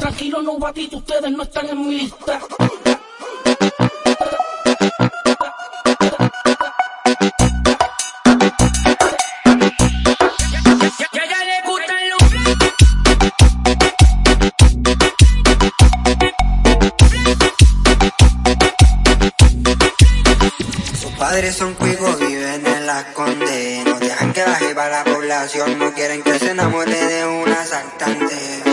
Tranquilo, no batito, ustedes no están en mi lista. Gustan los Sus padres son cuicos, viven en las condenas, No dejan que baje para la población. No quieren que se enamore de un asaltante.